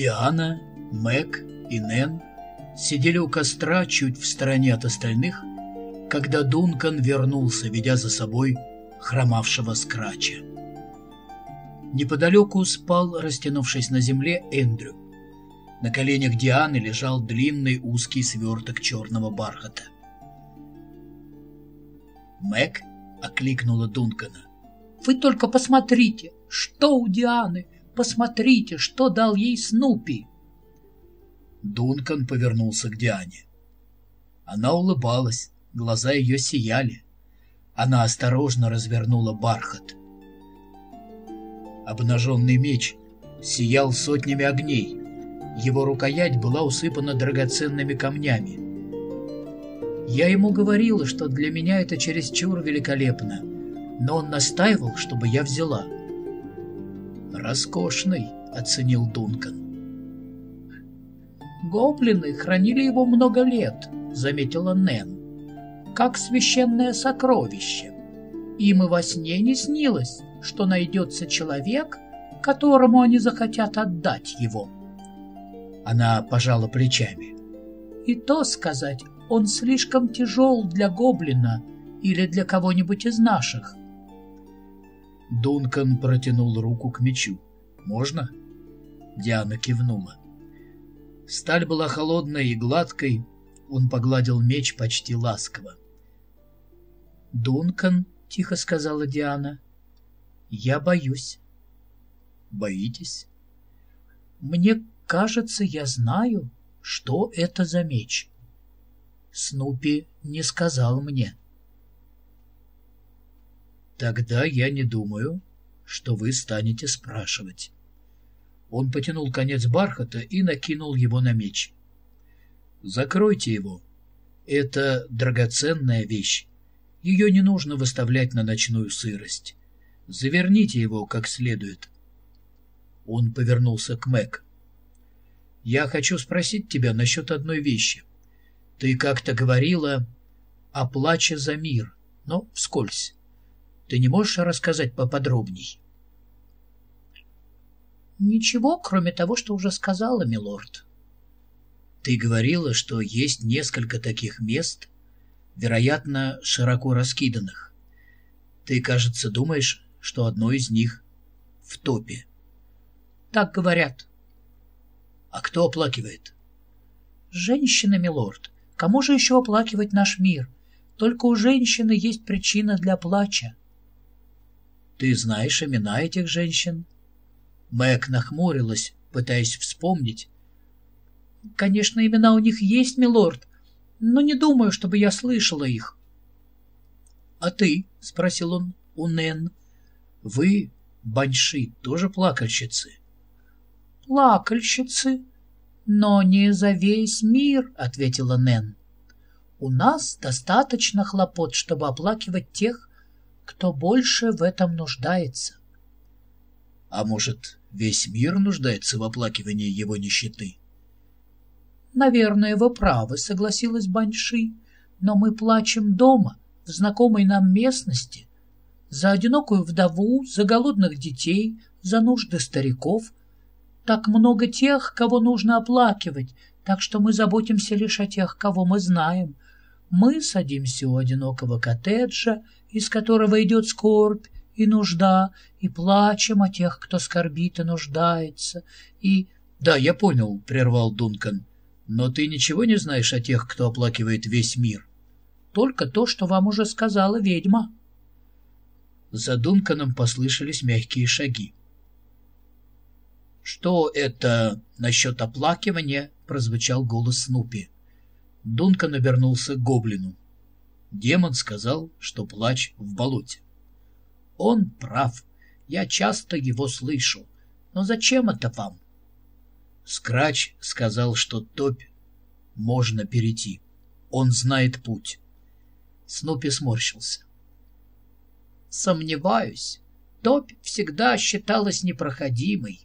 Диана, Мэг и Нэн сидели у костра чуть в стороне от остальных, когда Дункан вернулся, ведя за собой хромавшего скрача. Неподалеку спал, растянувшись на земле, Эндрю. На коленях Дианы лежал длинный узкий сверток черного бархата. Мэг окликнула Дункана. «Вы только посмотрите, что у Дианы! Посмотрите, что дал ей Снупи!» Дункан повернулся к Диане. Она улыбалась, глаза ее сияли. Она осторожно развернула бархат. Обнаженный меч сиял сотнями огней. Его рукоять была усыпана драгоценными камнями. Я ему говорила, что для меня это чересчур великолепно, но он настаивал, чтобы я взяла. «Роскошный», — оценил Дункан. «Гоблины хранили его много лет», — заметила Нэн, — «как священное сокровище. Им и во сне не снилось, что найдется человек, которому они захотят отдать его». Она пожала плечами. «И то сказать, он слишком тяжел для гоблина или для кого-нибудь из наших». Дункан протянул руку к мечу. «Можно?» Диана кивнула. Сталь была холодной и гладкой, он погладил меч почти ласково. «Дункан», — тихо сказала Диана, — «я боюсь». «Боитесь?» «Мне кажется, я знаю, что это за меч». Снупи не сказал мне. «Тогда я не думаю, что вы станете спрашивать». Он потянул конец бархата и накинул его на меч. «Закройте его. Это драгоценная вещь. Ее не нужно выставлять на ночную сырость. Заверните его как следует». Он повернулся к Мэг. «Я хочу спросить тебя насчет одной вещи. Ты как-то говорила о плаче за мир, но вскользь. Ты не можешь рассказать поподробней?» Ничего, кроме того, что уже сказала, милорд. Ты говорила, что есть несколько таких мест, вероятно, широко раскиданных. Ты, кажется, думаешь, что одно из них в топе. Так говорят. А кто оплакивает? Женщина, милорд. Кому же еще оплакивать наш мир? Только у женщины есть причина для плача. Ты знаешь имена этих женщин? — Мэг нахмурилась, пытаясь вспомнить. «Конечно, имена у них есть, милорд, но не думаю, чтобы я слышала их». «А ты?» — спросил он у Нэн. «Вы, баньши, тоже плакальщицы?» «Плакальщицы, но не за весь мир», — ответила Нэн. «У нас достаточно хлопот, чтобы оплакивать тех, кто больше в этом нуждается». «А может, Весь мир нуждается в оплакивании его нищеты. «Наверное, вы правы», — согласилась Баньши. «Но мы плачем дома, в знакомой нам местности, за одинокую вдову, за голодных детей, за нужды стариков. Так много тех, кого нужно оплакивать, так что мы заботимся лишь о тех, кого мы знаем. Мы садимся у одинокого коттеджа, из которого идет скорбь, и нужда, и плачем о тех, кто скорбит и нуждается, и... — Да, я понял, — прервал Дункан, — но ты ничего не знаешь о тех, кто оплакивает весь мир? — Только то, что вам уже сказала ведьма. За Дунканом послышались мягкие шаги. — Что это насчет оплакивания? — прозвучал голос Снупи. Дункан обернулся к гоблину. Демон сказал, что плач в болоте. Он прав. Я часто его слышу. Но зачем это вам? Скрач сказал, что топь можно перейти. Он знает путь. Снупи сморщился. Сомневаюсь. Топь всегда считалась непроходимой.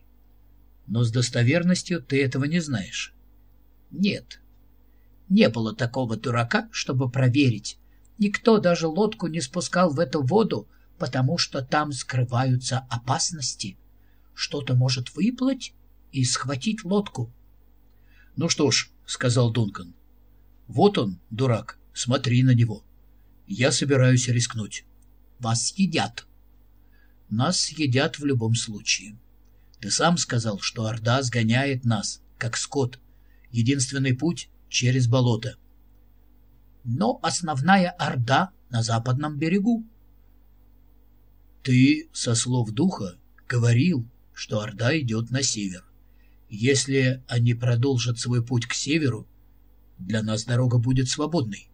Но с достоверностью ты этого не знаешь. Нет. Не было такого дурака, чтобы проверить. Никто даже лодку не спускал в эту воду, потому что там скрываются опасности. Что-то может выплыть и схватить лодку. — Ну что ж, — сказал Дункан, — вот он, дурак, смотри на него. Я собираюсь рискнуть. Вас едят. Нас съедят в любом случае. Ты сам сказал, что Орда сгоняет нас, как скот. Единственный путь — через болото. Но основная Орда на западном берегу. Ты, со слов духа, говорил, что Орда идет на север. Если они продолжат свой путь к северу, для нас дорога будет свободной.